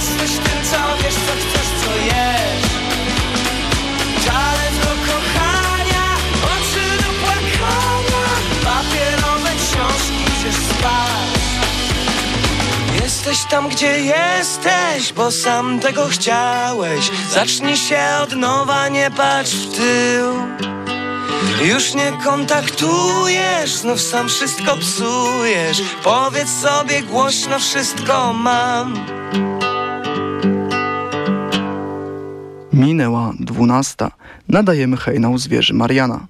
Jesteś tym, co wiesz, co chcesz, co jesz. Do kochania, oczy do płakania Papierowe książki, gdzie spać. Jesteś tam, gdzie jesteś, bo sam tego chciałeś. Zacznij się od nowa, nie patrz w tył. Już nie kontaktujesz, znów sam wszystko psujesz. Powiedz sobie głośno, wszystko mam Minęła dwunasta. Nadajemy hejnał zwierzy Mariana.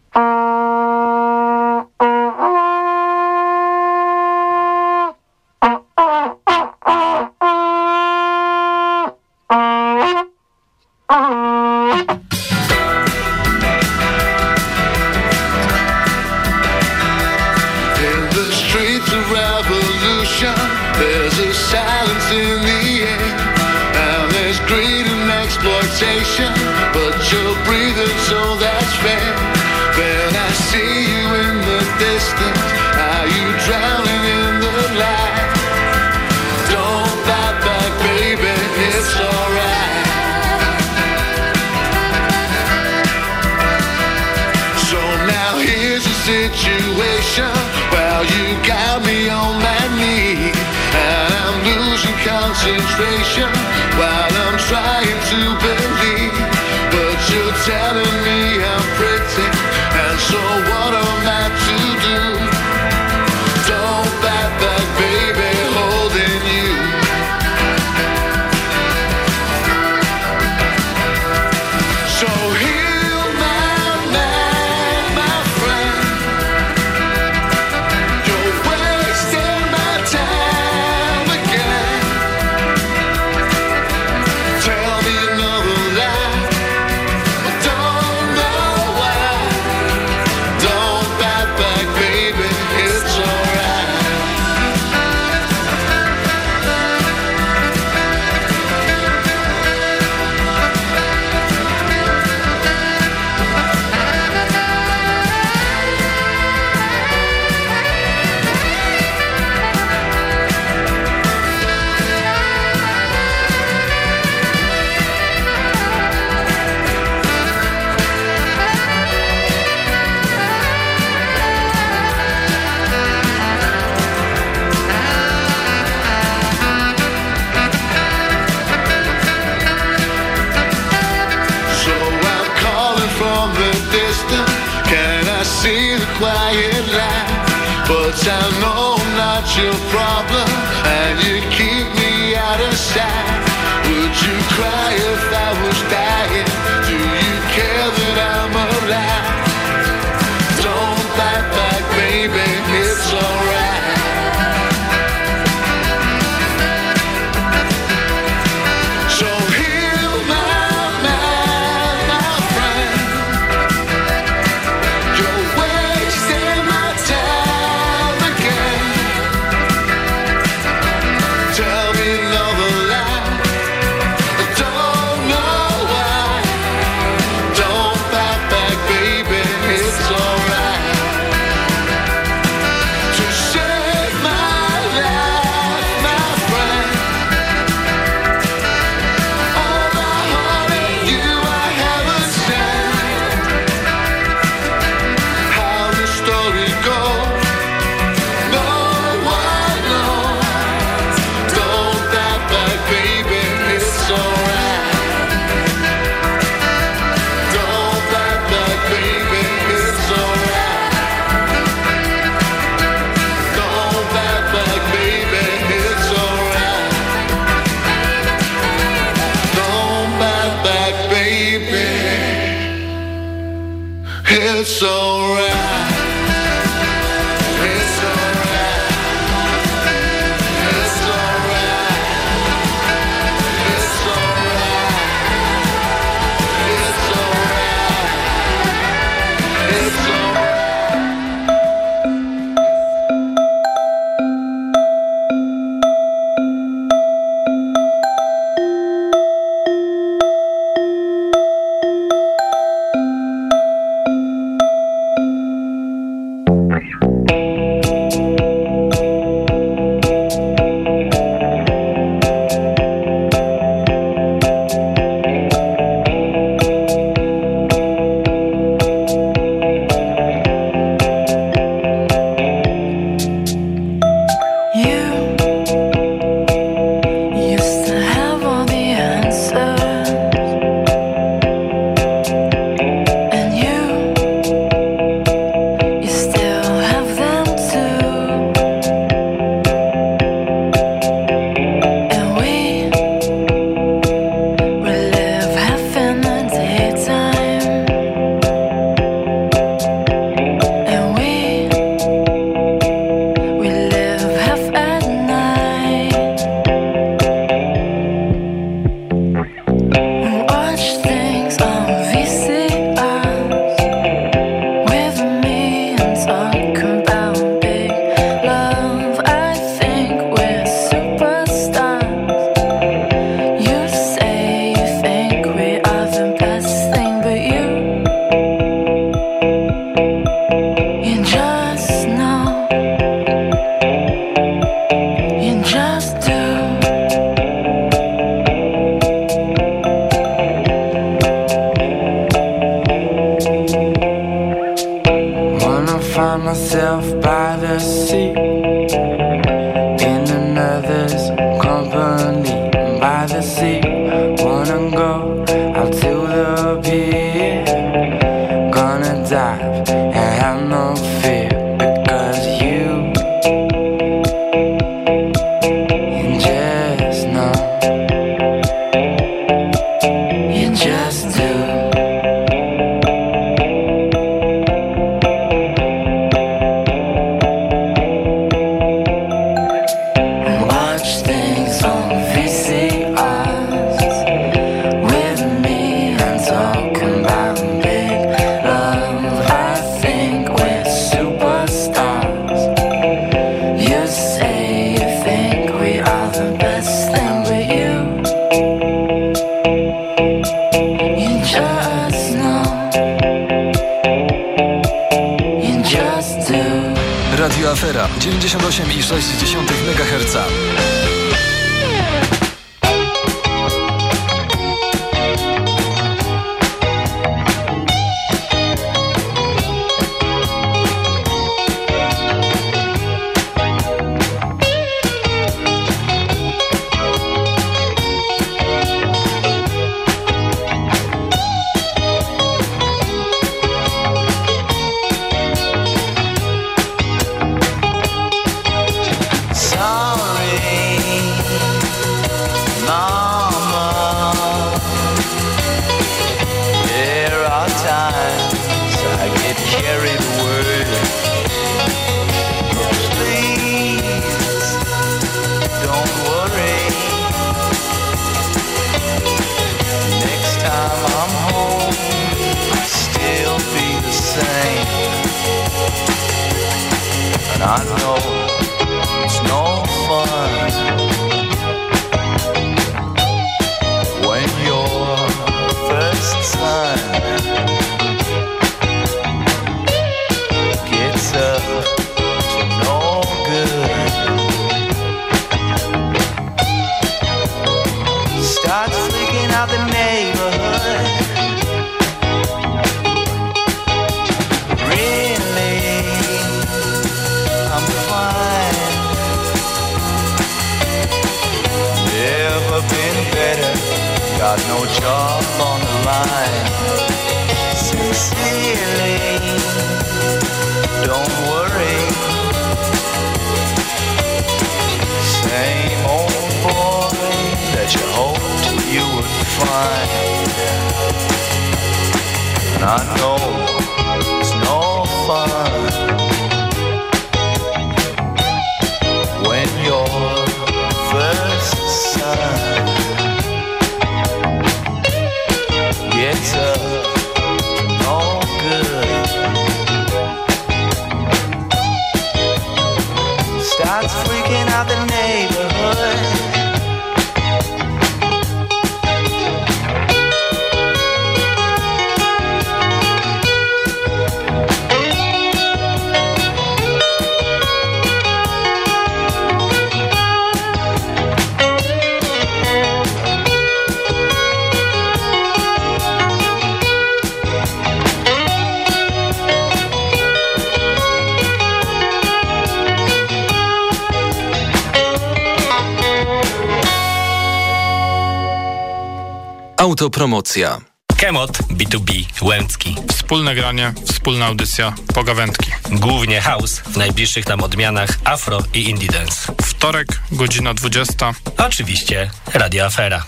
Autopromocja. Kemot B2B Łęcki. Wspólne granie, wspólna audycja, pogawędki. Głównie house, w najbliższych nam odmianach afro i indie dance. Wtorek, godzina 20. Oczywiście Radio Afera.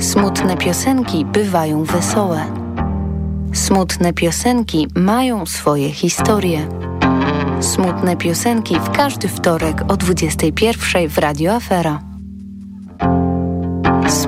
Smutne piosenki bywają wesołe. Smutne piosenki mają swoje historie. Smutne piosenki w każdy wtorek o 21 w Radio Afera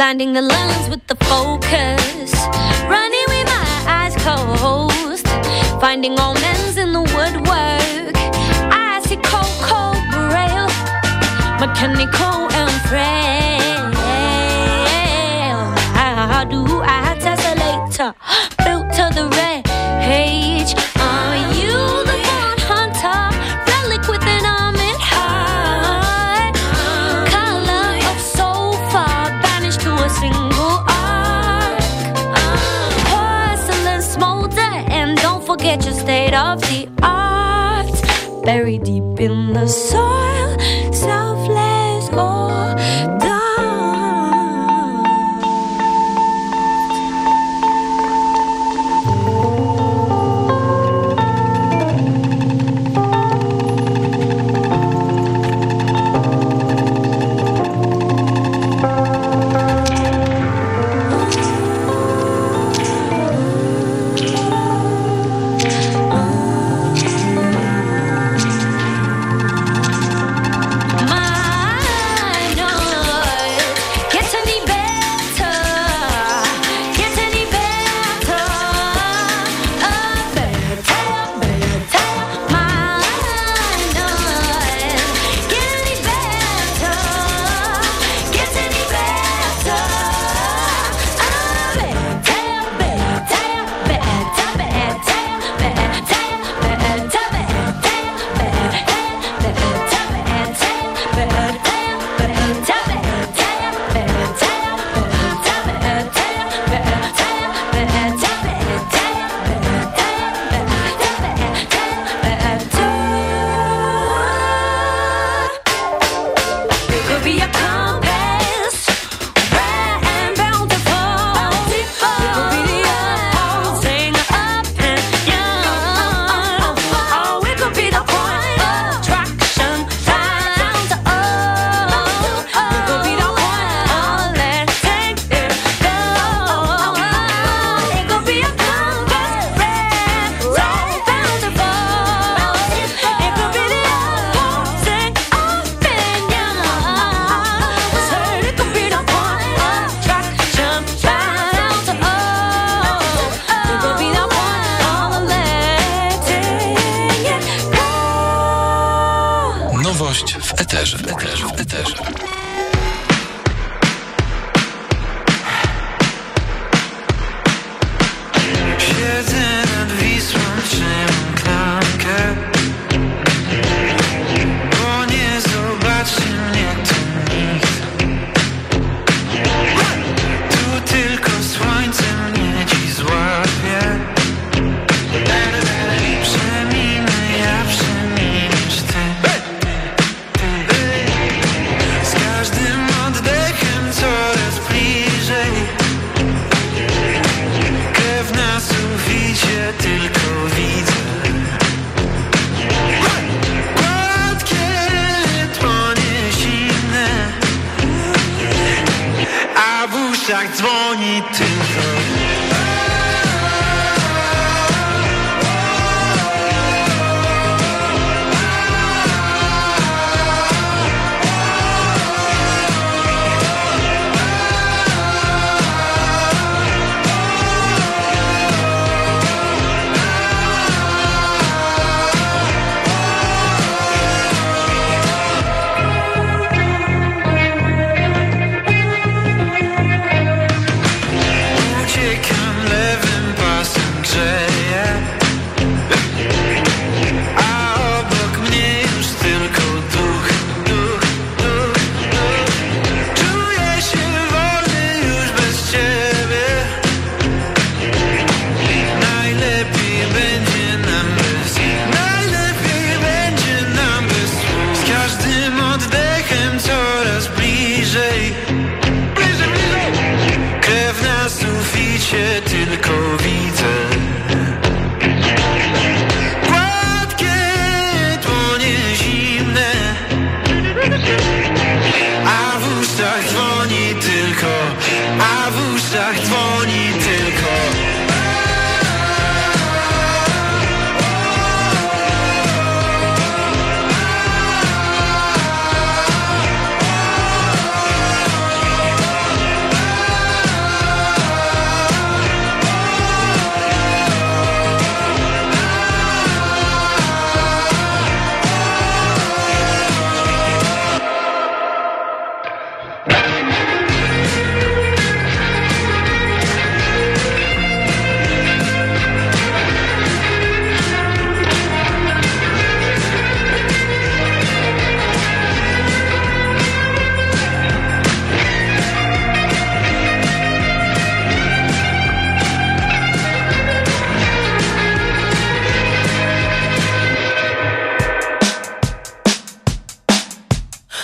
blinding the lens with the focus, running with my eyes closed, finding all men's in the woodwork. I see cold, cold braille, mechanical and frail. How do I tessellate? Filter the red, hey. of the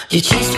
You chased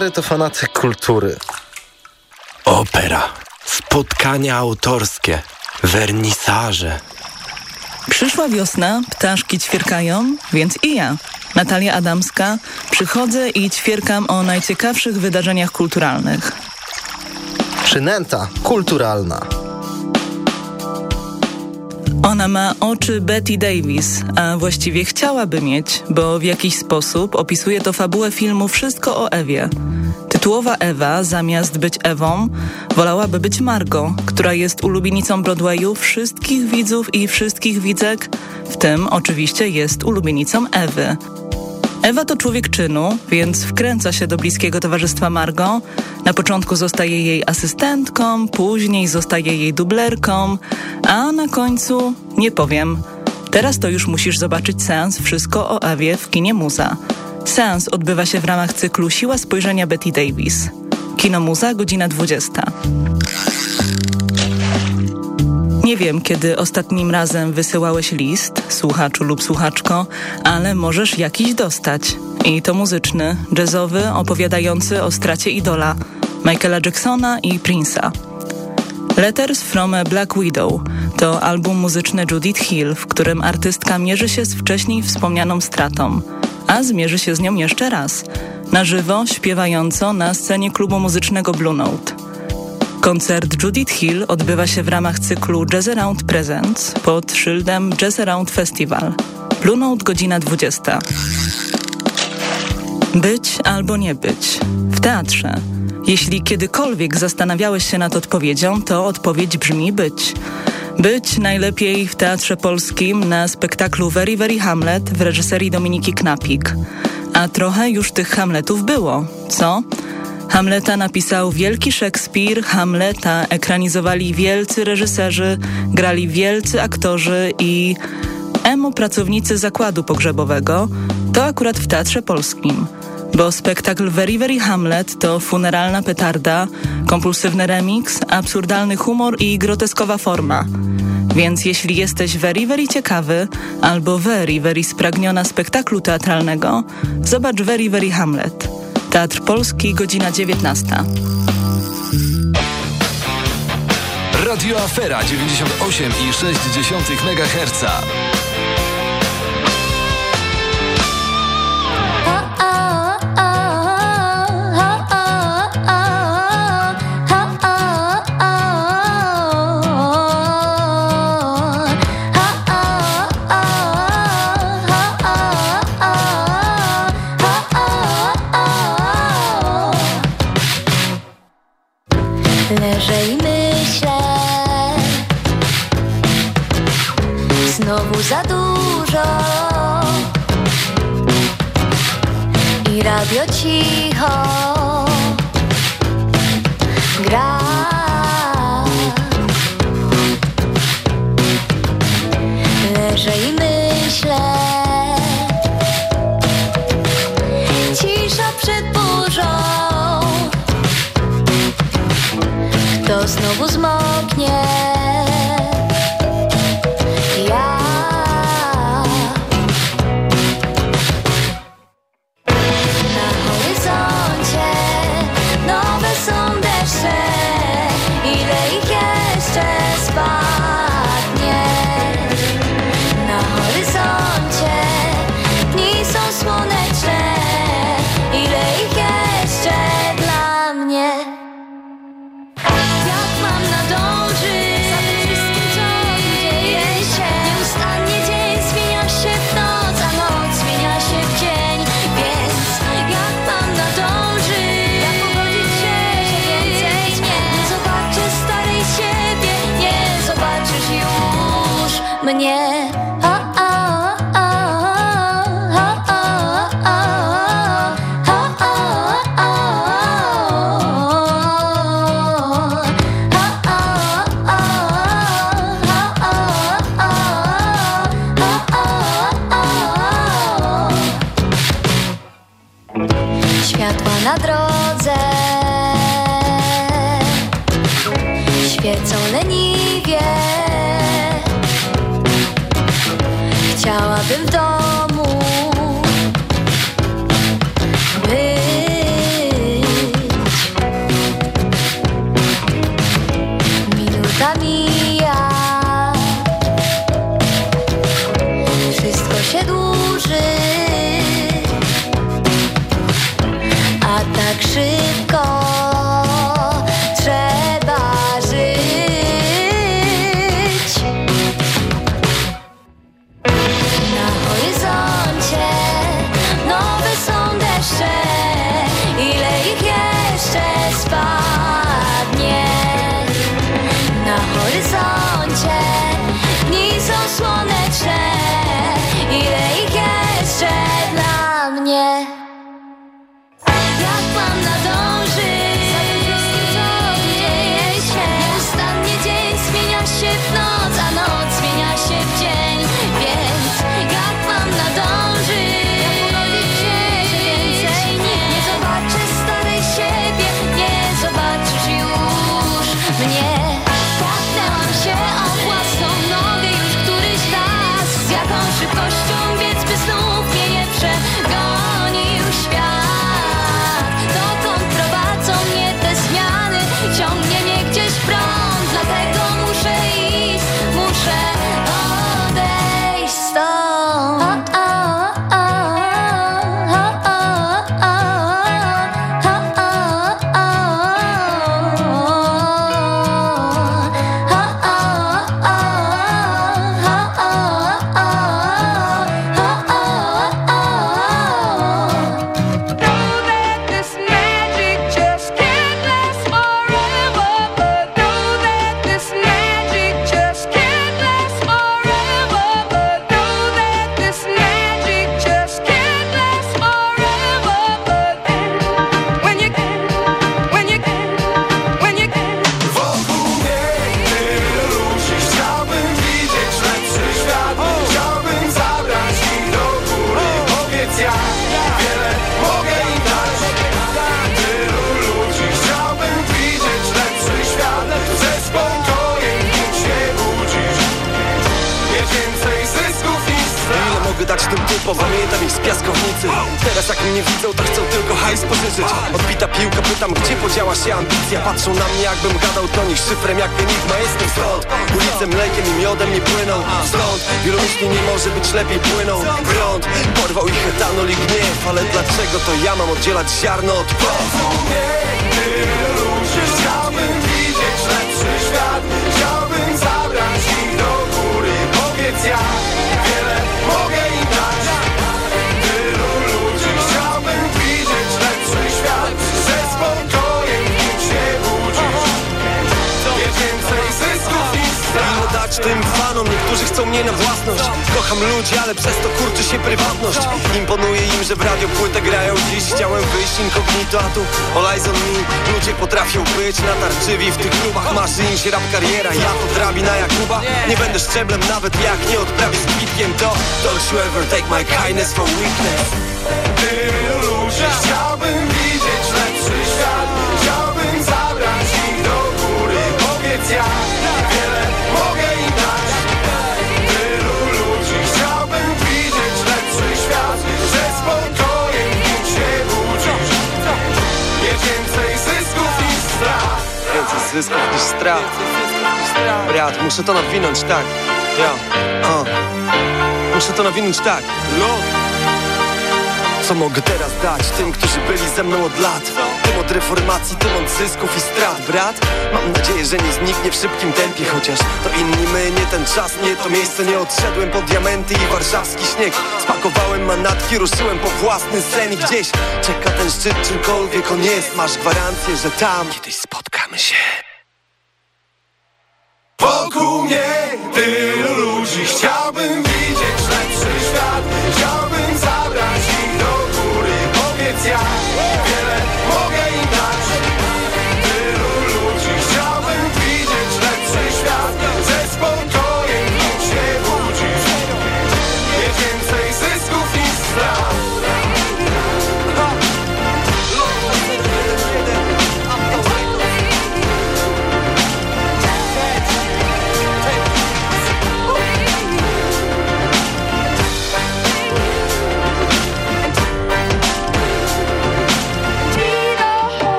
stary to fanatyk kultury. Opera, spotkania autorskie, wernisaże. Przyszła wiosna, ptaszki ćwierkają, więc i ja, Natalia Adamska, przychodzę i ćwierkam o najciekawszych wydarzeniach kulturalnych. Przynęta kulturalna. Ona ma oczy Betty Davis, a właściwie chciałaby mieć, bo w jakiś sposób opisuje to fabułę filmu Wszystko o Ewie. Tytułowa Ewa, zamiast być Ewą, wolałaby być Margo, która jest ulubienicą Broadwayu wszystkich widzów i wszystkich widzek, w tym oczywiście jest ulubienicą Ewy. Ewa to człowiek czynu, więc wkręca się do bliskiego towarzystwa Margo. Na początku zostaje jej asystentką, później zostaje jej dublerką, a na końcu nie powiem. Teraz to już musisz zobaczyć seans Wszystko o Ewie w kinie Muza. Seans odbywa się w ramach cyklu Siła spojrzenia Betty Davis. Kino Muza, godzina 20. Nie wiem, kiedy ostatnim razem wysyłałeś list, słuchaczu lub słuchaczko, ale możesz jakiś dostać. I to muzyczny, jazzowy, opowiadający o stracie idola Michaela Jacksona i Prince'a. Letters from a Black Widow to album muzyczny Judith Hill, w którym artystka mierzy się z wcześniej wspomnianą stratą, a zmierzy się z nią jeszcze raz, na żywo, śpiewająco na scenie klubu muzycznego Blue Note. Koncert Judith Hill odbywa się w ramach cyklu Jazz Around Presents pod szyldem Jazz Around Festival. Blue godzina 20. Być albo nie być. W teatrze. Jeśli kiedykolwiek zastanawiałeś się nad odpowiedzią, to odpowiedź brzmi być. Być najlepiej w Teatrze Polskim na spektaklu Very Very Hamlet w reżyserii Dominiki Knapik. A trochę już tych Hamletów było, co? Hamleta napisał wielki Szekspir, Hamleta ekranizowali wielcy reżyserzy, grali wielcy aktorzy i emo pracownicy zakładu pogrzebowego, to akurat w Teatrze Polskim. Bo spektakl Very Very Hamlet to funeralna petarda, kompulsywny remix, absurdalny humor i groteskowa forma. Więc jeśli jesteś very, very ciekawy albo very, very spragniona spektaklu teatralnego, zobacz Very Very Hamlet. Teatr Polski, godzina 19. Radio Afera 98,6 MHz. radio cicho gra. Leżę i myślę. 十年。pasja, ambicja. Patrzą na mnie jakbym gadał do nich szyfrem jak enigma Jestem stąd, ulicę mlekiem i miodem nie płyną. Stąd, wielu myśli nie może być lepiej płyną. Prąd, porwał ich etanol i gniew. Ale dlaczego to ja mam oddzielać ziarno od płot? ludzie, chciałbym widzieć lepszy świat. Chciałbym zabrać ich do góry, powiedz jak. tym fanom. Niektórzy chcą mnie na własność. Kocham ludzi, ale przez to kurczy się prywatność. Imponuje im, że w radio płytę grają. Dziś Chciałem wyjść inkognito, a tu olajs on me Ludzie potrafią być natarczywi w tych klubach. Marzy im się rap kariera, ja to drabina Jakuba Nie będę szczeblem nawet jak nie odprawi z kwitkiem To don't you ever take my kindness for weakness. Tylu ludzi chciałbym zysków niż strat Brat, muszę to nawinąć, tak. Ja, o. Muszę to nawinąć, tak. Lud co mogę teraz dać tym, którzy byli ze mną od lat? Tym od reformacji, tym od zysków i strat, brat? Mam nadzieję, że nie zniknie w szybkim tempie Chociaż to inni my, nie ten czas, nie to miejsce Nie odszedłem po diamenty i warszawski śnieg Spakowałem manatki, ruszyłem po własny sen I gdzieś czeka ten szczyt, czymkolwiek on jest Masz gwarancję, że tam kiedyś spotkamy się Wokół mnie tylu ludzi Chciałbym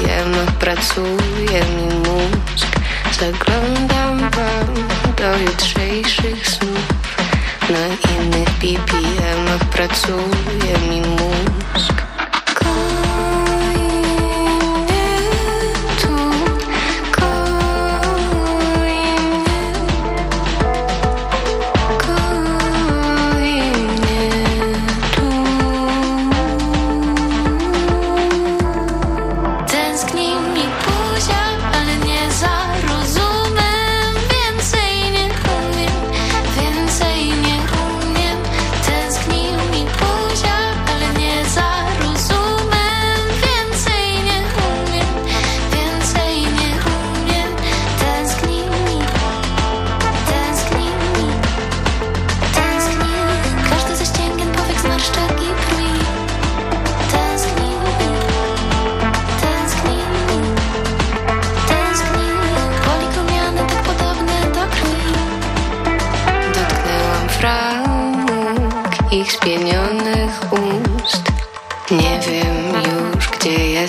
BPM-ach pracuje mi mózg. Zaglądam wam do jutrzejszych snów. Na innych BPM-ach pracuje mi mózg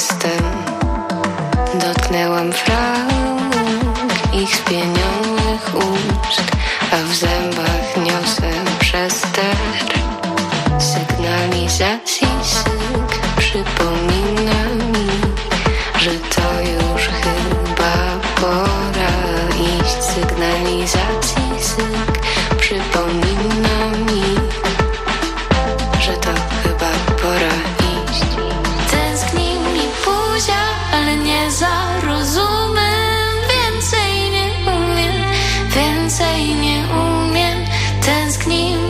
jestem. Dotknęłam frak ich spienionych ust listening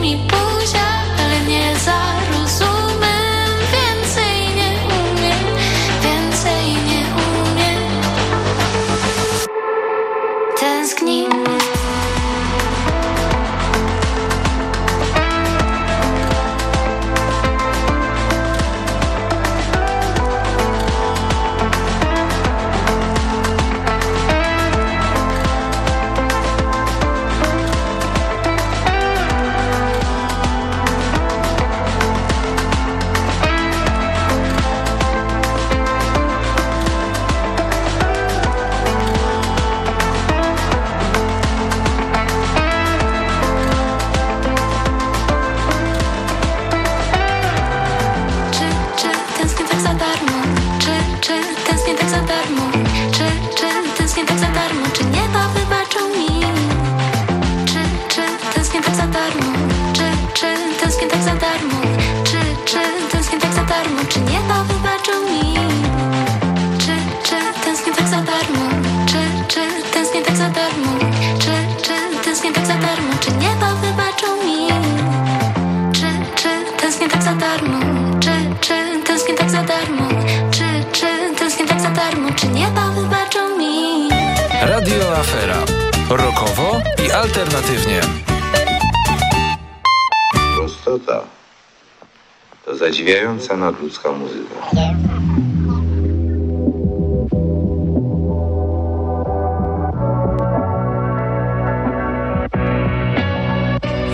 zadziwiająca nadludzka muzyka.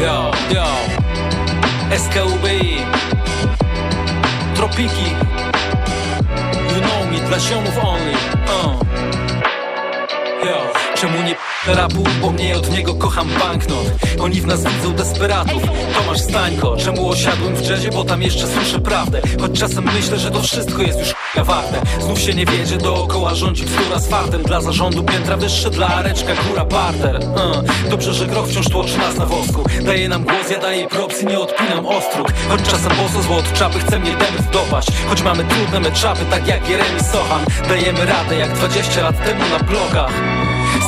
Yo, yo, SKUB Tropiki. You know me, dla ziomów only. Uh. Yo, czemu nie rapu, bo mnie od niego kocham banknot. Oni w nas widzą desperatów. Tomasz Stańko, czemu osiadłem w jazzie, bo tam jeszcze słyszę prawdę. Choć czasem myślę, że to wszystko jest już warte. Znów się nie wiedzie, dookoła rządzi bzdura z fartem. Dla zarządu piętra wyższe, dla areczka góra parter. Uh. Dobrze, że groch wciąż tłoczy nas na wosku. Daje nam głos, ja daję propsy, nie odpinam ostróg Choć czasem boso zło od czapy chce mnie demet dopaść. Choć mamy trudne meczapy, tak jak Jeremy Sochan. Dajemy radę jak 20 lat temu na blogach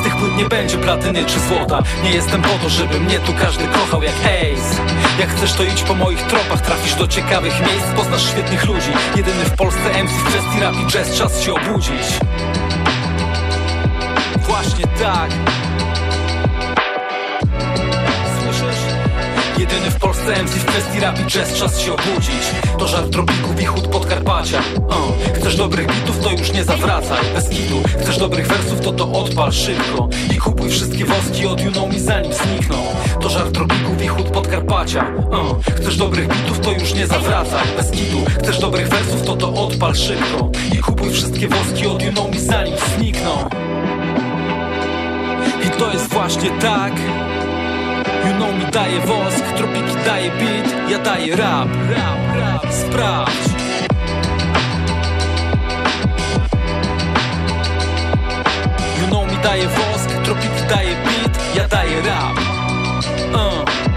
z tych płyt nie będzie platyny czy złota. Nie jestem po to, żeby mnie tu każdy kochał jak Ace. Jak chcesz to idź po moich tropach Trafisz do ciekawych miejsc, poznasz świetnych ludzi. Jedyny w Polsce MC w kwestii rap i jazz Czas się obudzić. Właśnie tak Jedyny w Polsce MC w kwestii rap i jazz. Czas się obudzić. To żart tropików i chód Podkarpacia. Uh. Chcesz dobrych bitów, to już nie zawracaj. Bez kitu. Chcesz dobrych wersów, to to odpal szybko. I kupuj wszystkie woski od me zanim znikną. To żart tropików i chód Podkarpacia. Uh. Chcesz dobrych bitów, to już nie zawracaj. Bez kitu. Chcesz dobrych wersów, to to odpal szybko. I kupuj wszystkie woski od me zanim znikną. I to jest właśnie tak Know mi daje wosk, tropiki daje beat Ja daję rap, rap, rap, sprawdź You mi daje wosk, tropiki daje beat Ja daję rap uh.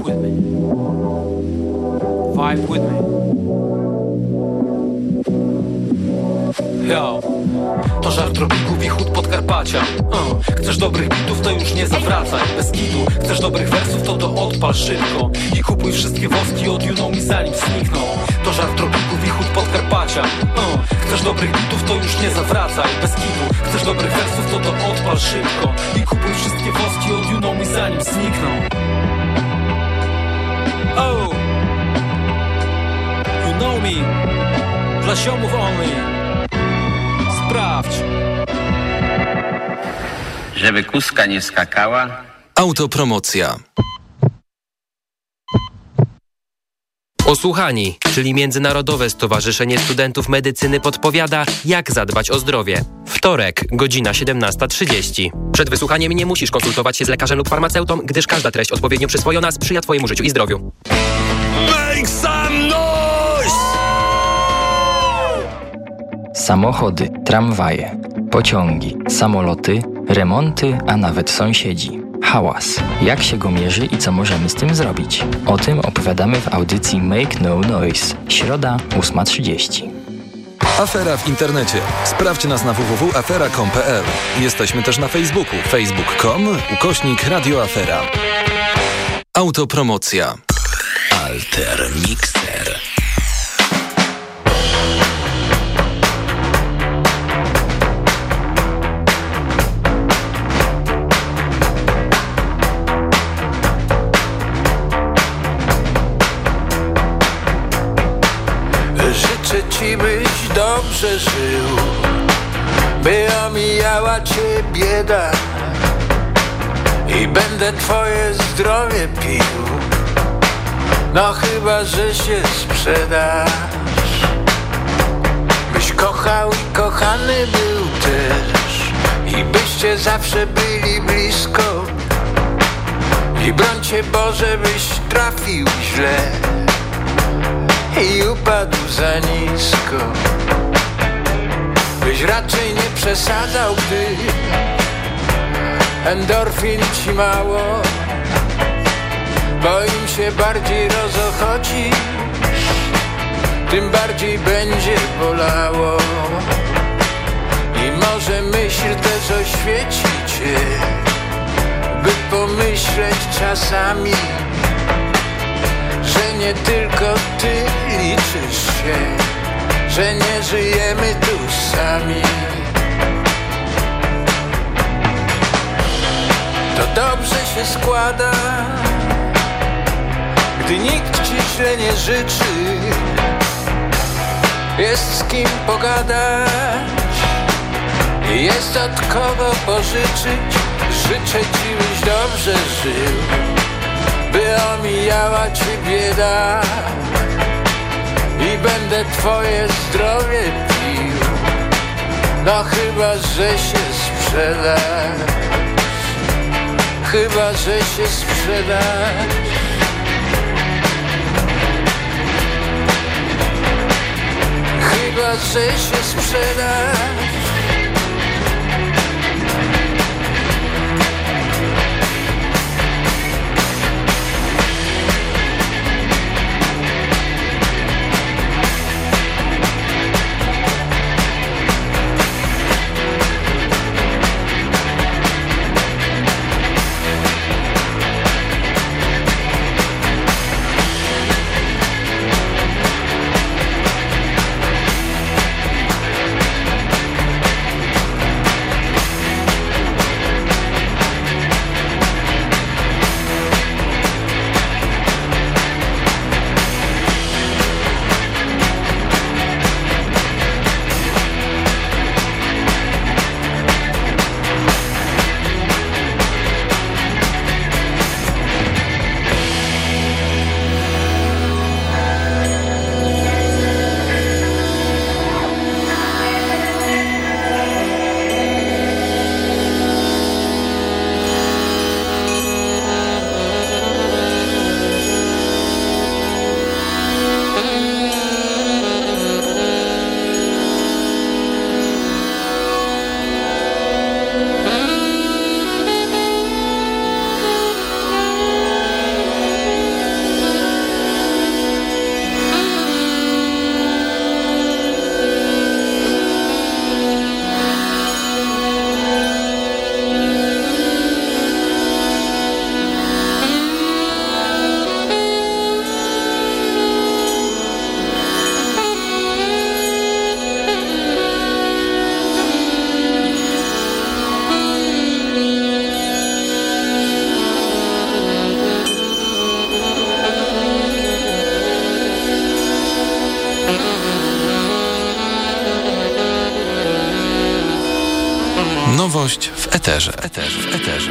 Vibe with me. Vibe with me. Yo. To żart tropików i chód Podkarpacia uh. Chcesz dobrych bitów, to już nie zawracaj Bez kitu Chcesz dobrych wersów, to to odpal szybko I kupuj wszystkie woski od me zanim znikną To żart tropików i chód Podkarpacia uh. Chcesz dobrych bitów, to już nie zawracaj Bez kitu Chcesz dobrych wersów, to to odpal szybko I kupuj wszystkie woski od me zanim znikną know me Dla ziomów only Sprawdź Żeby kuska nie skakała. Autopromocja. Osłuchani, czyli Międzynarodowe Stowarzyszenie Studentów Medycyny podpowiada, jak zadbać o zdrowie. Wtorek, godzina 17.30. Przed wysłuchaniem nie musisz konsultować się z lekarzem lub farmaceutą, gdyż każda treść odpowiednio przyswojona sprzyja Twojemu życiu i zdrowiu. Make Samochody, tramwaje, pociągi, samoloty, remonty, a nawet sąsiedzi. Hałas. Jak się go mierzy i co możemy z tym zrobić? O tym opowiadamy w audycji Make No Noise. Środa 8.30. Afera w internecie. Sprawdź nas na www.afera.com.pl. Jesteśmy też na Facebooku. facebook.com ukośnik radioafera. Autopromocja. Alter Mixer. Dobrze żył By omijała cię bieda I będę twoje zdrowie pił. No chyba, że się sprzedasz. Byś kochał i kochany był też. I byście zawsze byli blisko. I broń cię Boże, byś trafił źle. I upadł za nisko Byś raczej nie przesadzał, gdy endorfin ci mało. Bo im się bardziej rozochodzi Tym bardziej będzie bolało. I może myśl też oświeci cię By pomyśleć czasami że nie tylko ty liczysz się, że nie żyjemy tu sami. To dobrze się składa, gdy nikt ci źle nie życzy. Jest z kim pogadać, jest od kogo pożyczyć. Życzę ci, byś dobrze żył by omijała ci bieda i będę twoje zdrowie pił. No chyba, że się sprzedasz, chyba, że się sprzedasz. Chyba, że się sprzedasz. Nowość w eterze. eterze. Eterze.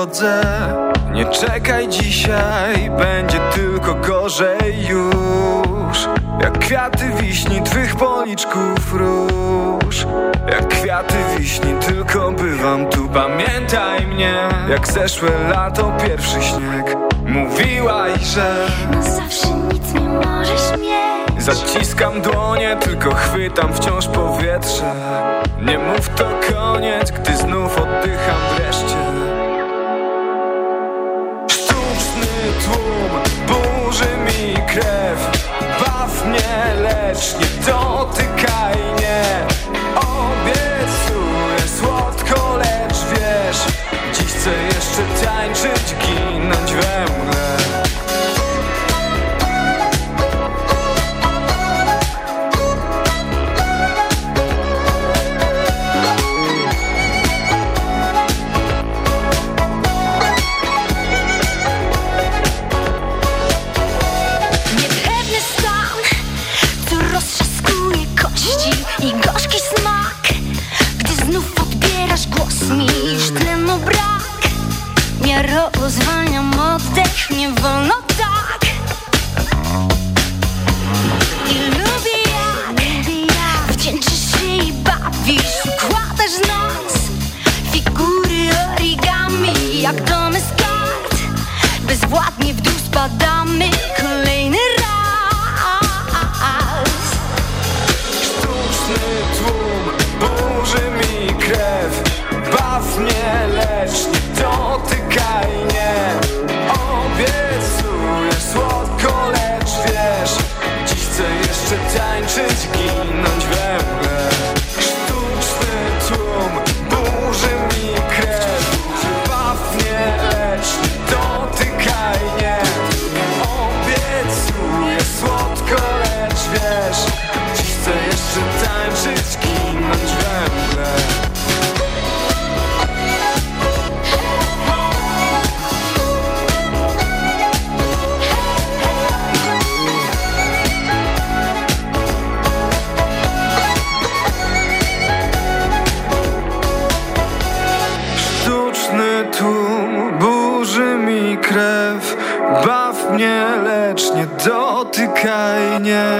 Chodzę Nie czekaj dzisiaj, będzie tylko gorzej już. Jak kwiaty wiśni twych policzków róż. Jak kwiaty wiśni, tylko bywam tu. Pamiętaj mnie, jak zeszłe lato pierwszy śnieg. Mówiłaś, że No zawsze nic nie możesz mieć. Zaciskam dłonie, tylko chwytam wciąż powietrze. Nie mów to koniec, gdy znów oddycham wreszcie tłum burzy mi krew. Baw mnie, lecz nie dotykaj mnie. Obiecuję słodko, lecz wiesz Dziś chcę jeszcze tańczyć, ginąć we mgle mnie dotykaj